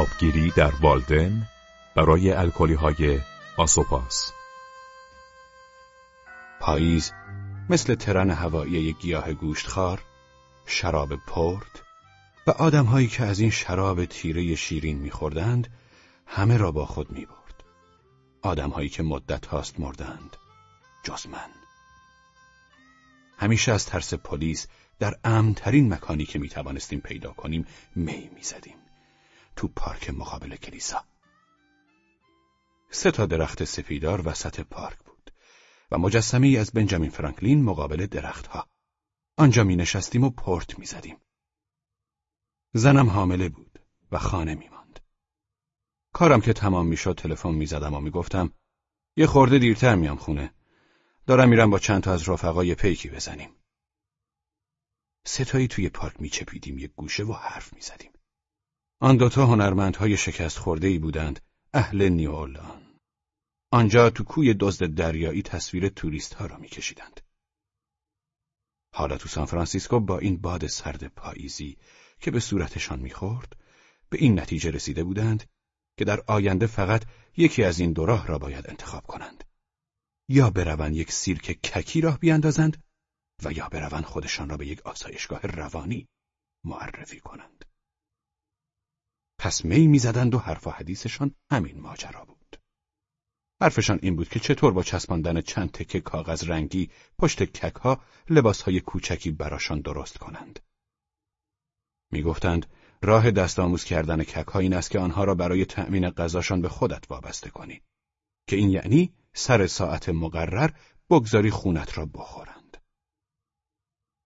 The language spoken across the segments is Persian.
آبگیری در والدن برای الکلی های آسوپاس پاییز مثل ترن هوایی گیاه گوشتخوار، شراب پرت و آدمهایی که از این شراب تیره شیرین میخوردند همه را با خود می‌برد. آدمهایی که مدت هاست مردند جز من. همیشه از ترس پلیس در امنترین مکانی که می‌توانستیم پیدا کنیم می می‌زدیم. تو پارک مقابل کلیسا. سه تا درخت سفیدار وسط پارک بود و مجسمه ای از بنجامین فرانکلین مقابل درختها. آنجا می نشستیم و پورت می زدیم. زنم حامله بود و خانه می ماند. کارم که تمام می شد تلفن می زدم و می گفتم یه خورده دیرتر میام خونه. دارم میرم با چند تا از رفقای پیکی بزنیم. ستایی توی پارک میچپیدیم یک گوشه و حرف می‌زدیم. آن دوتا هنرمندهای شکست خورده ای بودند اهل نیولان. آنجا تو کوی دزد دریایی تصویر توریست ها را میکشیدند. حالا تو سان فرانسیسکو با این باد سرد پاییزی که به صورتشان می‌خورد به این نتیجه رسیده بودند که در آینده فقط یکی از این دو راه را باید انتخاب کنند. یا بروند یک سیرک ککی راه بیاندازند و یا بروند خودشان را به یک آسایشگاه روانی معرفی کنند. پس می می‌زدند و حرف و حدیثشان همین ماجرا بود. حرفشان این بود که چطور با چسباندن چند تکه کاغذ رنگی پشت ککها لباسهای کوچکی براشان درست کنند. می‌گفتند راه دست آموز کردن ککها این است که آنها را برای تأمین غذاشان به خودت وابسته کنی که این یعنی سر ساعت مقرر بگذاری خونت را بخورند.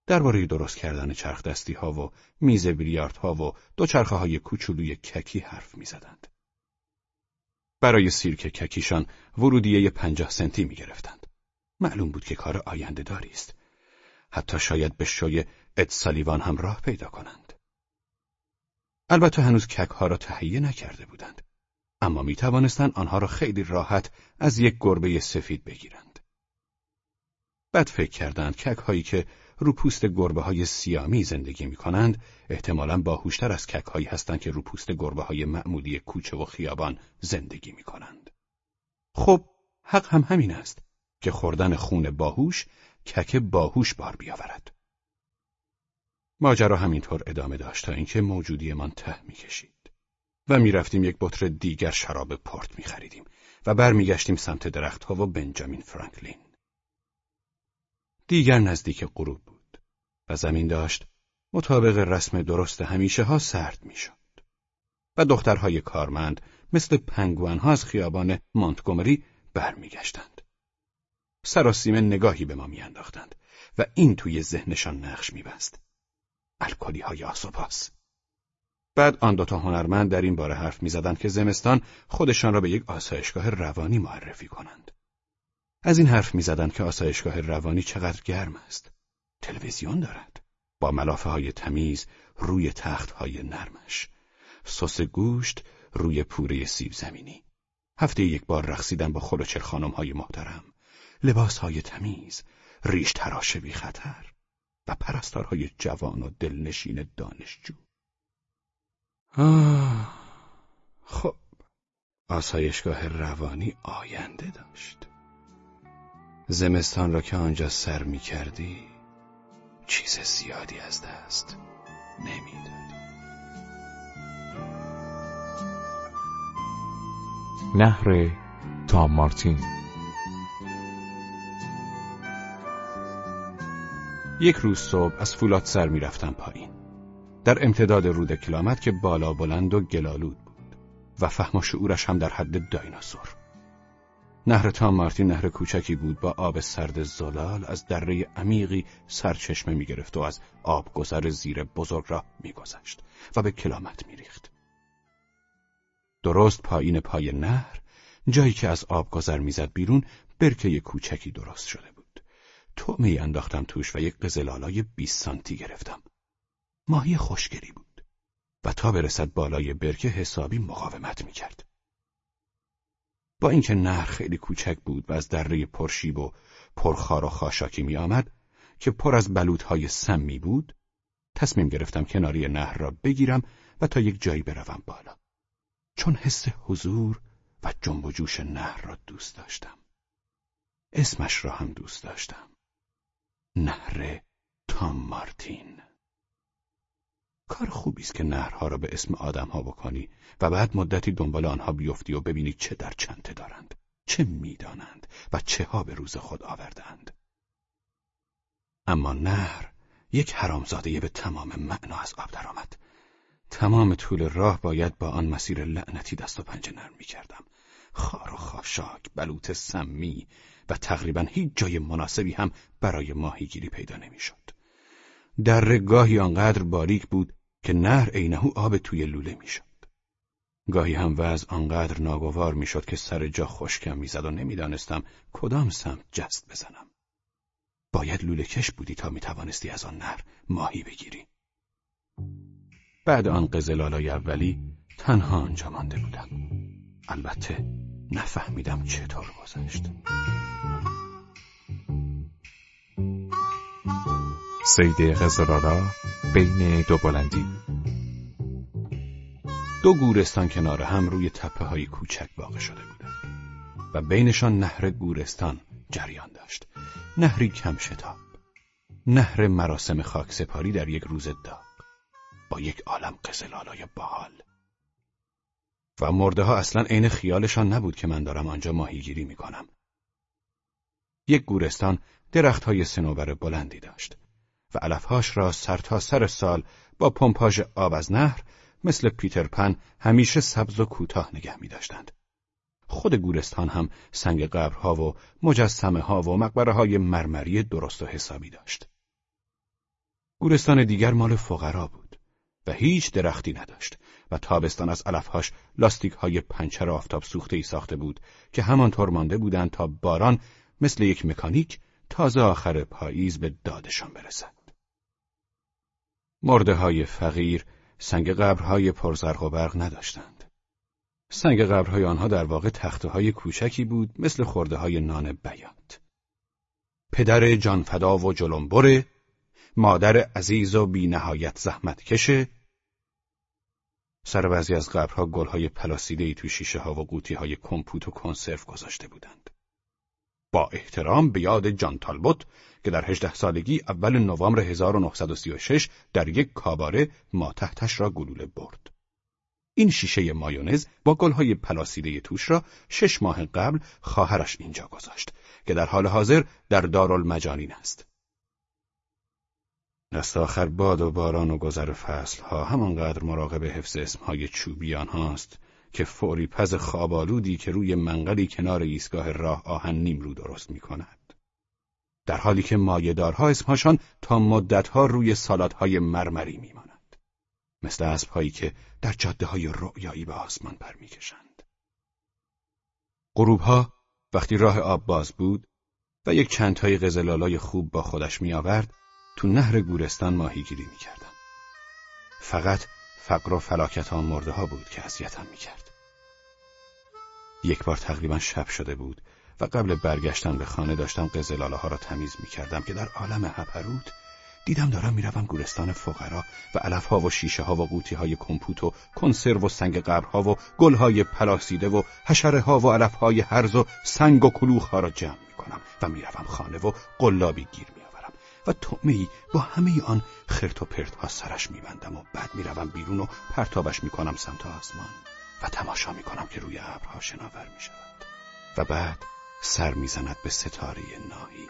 درباره درست کردن چرخ دستی ها و میز بیلیارد ها و دوچرخه های کوچولوی ککی حرف می‌زدند. برای سیرک ککیشان ورودیه پنجاه سنتی می گرفتند. معلوم بود که کار آینده داری است. حتی شاید به شوی اد سالیوان هم راه پیدا کنند. البته هنوز کک ها را تهیه نکرده بودند. اما می توانستند آنها را خیلی راحت از یک گربه سفید بگیرند. بعد فکر کردند کک هایی که رو پوست گربه های سیامی زندگی می کنند احتمالا باهوشتر از کک هایی هستند که رو پوست گربه های معمولی کوچه و خیابان زندگی می کنند. خب حق هم همین است که خوردن خون باهوش کک باهوش بار بیاورد. ماجرا همینطور ادامه داشت تا اینکه موجودیمان ته می‌کشید و می‌رفتیم یک بطر دیگر شراب پورت میخریدیم و برمیگشتیم سمت درختها و بنجامین فرانکلین. دیگر نزدیک غروب و زمین داشت مطابق رسم درست همیشه ها سرد می‌شد و دخترهای کارمند مثل پنگوان ها از خیابان مونتگومری برمیگشتند. سراسیمه نگاهی به ما میانداختند و این توی ذهنشان نقش میبست. الکلی های آسوپاس. بعد آن دوتا هنرمند در این باره حرف می‌زدند که زمستان خودشان را به یک آسایشگاه روانی معرفی کنند. از این حرف می‌زدند که آسایشگاه روانی چقدر گرم است. تلویزیون دارد. با ملافه های تمیز روی تخت های نرمش. سس گوشت روی پوره سیب زمینی. هفته یک بار رقصیدن با خلوچل خانم های محترم. لباس های تمیز. ریش تراش بی خطر. و پرستارهای جوان و دلنشین دانشجو. آه خب آسایشگاه روانی آینده داشت. زمستان را که آنجا سر می کردی چیز زیادی از دست نمی‌دادی. نهر تام مارتین یک روز صبح از فولاد سر می‌رفتم پایین. در امتداد رود کلامت که بالا بلند و گلالود بود و فهم و شعورش هم در حد دایناسور. نهر تام مارتین نهر کوچکی بود با آب سرد زلال از دره عمیقی سرچشمه می‌گرفت و از آبگذر زیر بزرگ را میگذشت و به کلامت میریخت. درست پایین پای نهر جایی که از آبگذر می‌زد بیرون برکه کوچکی درست شده می انداختم توش و یک قزلالای 20 سانتی گرفتم. ماهی خوشگری بود و تا برسد بالای برکه حسابی مقاومت می‌کرد. با اینکه نهر خیلی کوچک بود و از دره پرشیب و پرخار و خاشاکی می آمد که پر از بلودهای سمی بود تصمیم گرفتم کناری نهر را بگیرم و تا یک جایی بروم بالا. چون حس حضور و جنب و جوش نهر را دوست داشتم. اسمش را هم دوست داشتم. نهر تام مارتین. کار خوبی است که نهرها را به اسم آدمها بکنی و بعد مدتی دنبال آنها بیفتی و ببینی چه در چنته دارند چه می‌دانند و چه ها به روز خود آوردند اما نهر یک حرامزاده به تمام معنا از آب درآمد. تمام طول راه باید با آن مسیر لعنتی دست و پنجه نرم می کردم خار و خاشاک بلوط سمی و تقریبا هیچ جای مناسبی هم برای ماهیگیری پیدا نمی‌شد. در گاهی آنقدر باریک بود که نهر عینهو آب توی لوله می‌شد. گاهی هم وضع آنقدر ناگوار می‌شد که سر جا خشکم می‌زد و نمی‌دانستم کدام سمت جست بزنم. باید لوله کش بودی تا می‌توانستی از آن نهر ماهی بگیری. بعد آن قزلالای اولی تنها آنجا مانده بودم. البته نفهمیدم چطور گذشت. سید قزلالا بین دو بلندی. دو گورستان کنار هم روی تپه های کوچک واقع شده بودند و بینشان نهر گورستان جریان داشت. نهری کم شتاب نهر مراسم خاکسپاری در یک روز داغ با یک عالم قزلالای باحال و مرده ها اصلا عین خیالشان نبود که من دارم آنجا ماهیگیری می‌کنم. یک گورستان درخت های سنوبر بلندی داشت. و علفهاش را سر تا سر سال با پمپاژ آب از نهر مثل پیتر پن همیشه سبز و کوتاه نگه می داشتند. خود گورستان هم سنگ قبرها و مجسمه ها و مقبره های مرمری درست و حسابی داشت. گورستان دیگر مال فقرا بود و هیچ درختی نداشت و تابستان از علفهاش لاستیک های پنچر آفتاب سوخته ای ساخته بود که همانطور مانده بودند تا باران مثل یک مکانیک تازه آخر پاییز به دادشان برسد. مرده های فقیر سنگ قبرهای پرزرق و برق نداشتند. سنگ قبرهای آنها در واقع تخته های کوچکی بود مثل خورده های نان بیات. پدر جانفدا و جلنبره، مادر عزیز و بی نهایت زحمت کشه، سر بعضی از قبرها گلهای پلاسیدهی تو شیشه ها و قوطی های کمپوت و کنسرو گذاشته بودند. با احترام به یاد جان تالبوت که در هجده سالگی اول نوامبر 1936 در یک کاباره ما تحتش را گلوله برد. این شیشه مایونز با گلهای پلاسیده توش را شش ماه قبل خواهرش اینجا گذاشت که در حال حاضر در دارالمجانین است. دست آخر باد و باران و گذر فصلها همانقدر مراقب حفظ اسمهای چوبی آنهاست که فوری پز خوابالودی که روی منقلی کنار ایستگاه راه آهن نیم رو درست می کند. در حالی که مایهدارها اسمهاشان تا مدتها روی سالادهای مرمری میمانند. مثل اسبهایی که در جاده های رؤیایی به آسمان پر می‌کشند. غروبها وقتی راه آب باز بود و یک چند تای قزلالای خوب با خودش می آورد تو نهر گورستان ماهیگیری می کردم. فقط فقر و فلاکت آن مرده ها بود که اذیتم می کرد. یک بار تقریبا شب شده بود و قبل برگشتن به خانه داشتم قزلاله ها را تمیز می کردم که در عالم هپروت دیدم دارم می‌روم گورستان فقرا و علف ها و شیشه ها و قوطی های کمپوت و کنسرو و سنگ قبرها و گل های پلاسیده و حشره ها و علف های هرز و سنگ و کلوخ ها را جمع می کنم و می‌روم خانه و قلابی گیر می آورم و تومه با همه آن خرت و پرت ها سرش میبندم و بعد می‌روم بیرون و پرتابش می‌کنم سمت آسمان. و تماشا می‌کنم که روی ابرها شناور می‌شود. و بعد سر می‌زند به ستاره ناهی